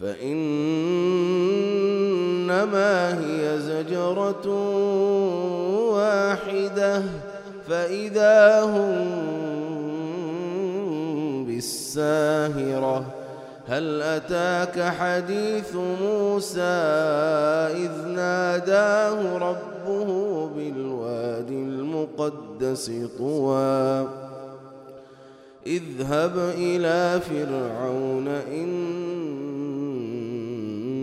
فإنما هي زجرة واحدة فإذا هم بالساهرة. هل أتاك حديث موسى إذ ناداه ربه بالوادي المقدس طوى؟ إذهب إلى فرعون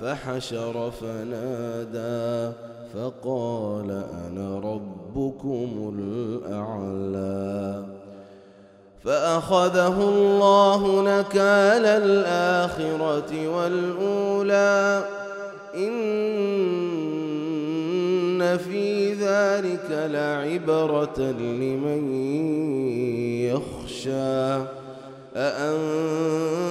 فحشر فنادى فقال أنا ربكم الأعلى فأخذه الله نكال الآخرة والأولى إن في ذلك لعبرة لمن يخشى أأنتم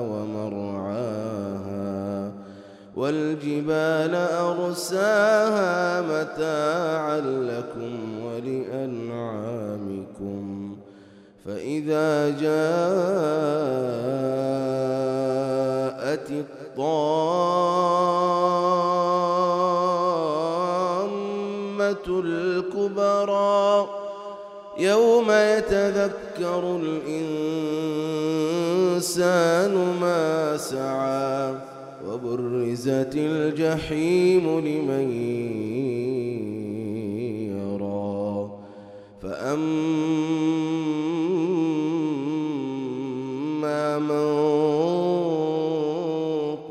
ومرعاها والجبال أرساها متاعا لكم ولأنعامكم فإذا جاءت الطامة الكبرى يوم يتذكر الإنسان ما سعى وبرزت الجحيم لمن يرى. فأما من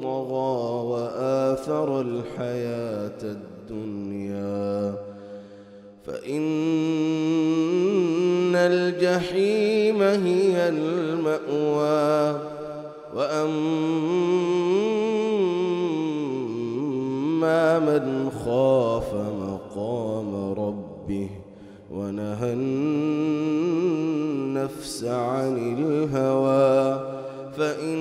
طغى وآثر الحياة الدنيا فإن الجحيم هي المأوى. وأما من خاف مقام ربه ونهى النفس عن الهوى فإن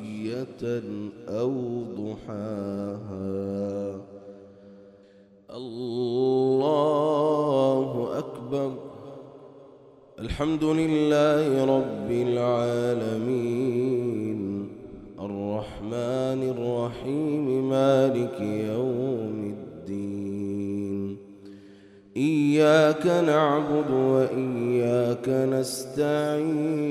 عشية أو ضحاها. الله أكبر. الحمد لله رب العالمين. الرحمن الرحيم مالك يوم الدين. إياك نعبد وإياك نستعين.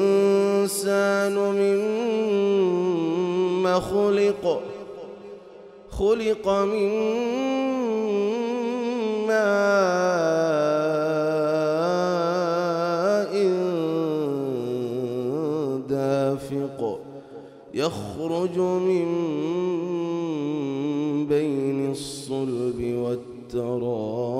الإنسان مما خلق خلق من ماء دافق يخرج من بين الصلب والترائب